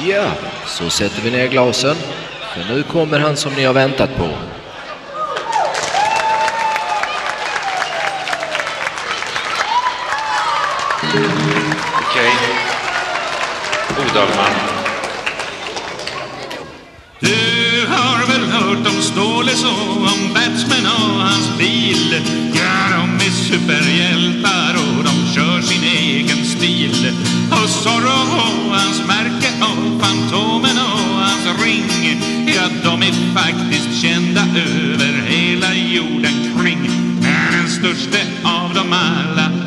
Ja, så sätter vi ner glasen. För nu kommer han som ni har väntat på. Okej. Odalman. Du har väl hört om Ståles och om Batman och hans bil Ja, de är superhjältar och de kör sin egen stil Och Zorro och Ja, de är faktiskt kända över hela jorden kring. Men den största av dem alla,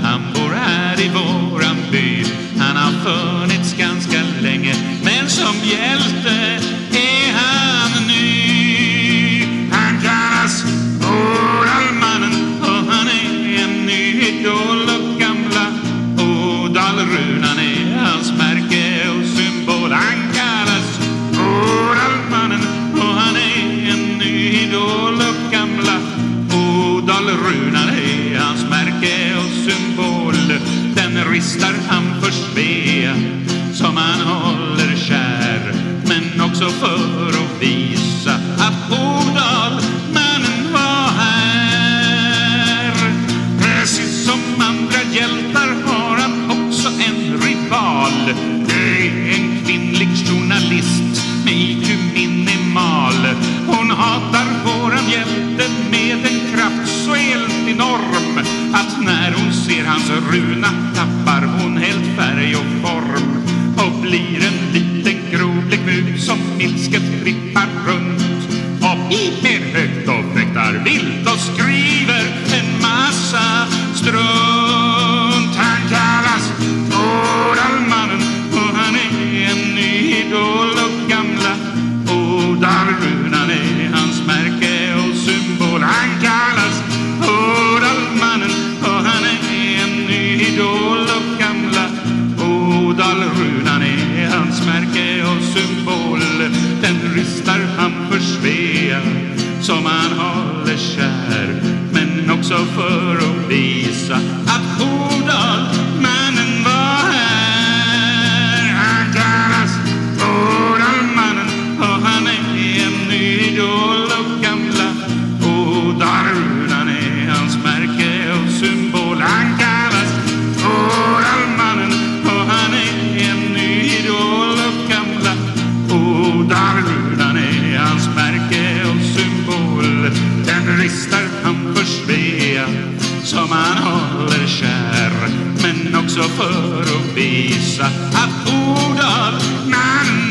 för Svea som han håller kär Men också för att visa att Ådalmannen var här. Precis som andra hjältar har han också en rival. Det är en kvinnlig journalist ser hans runa tappar hon helt färg och form Och blir en liten grovlig mus som ilsket trippar runt. Och piper högt och fäktar vilt och skriker idol och gamla Ådalrunan är hans märke och symbol. Den ristar han för Svea som han håller kär men också för att visa att Ådalmannen som kär men också för att visa att ord av var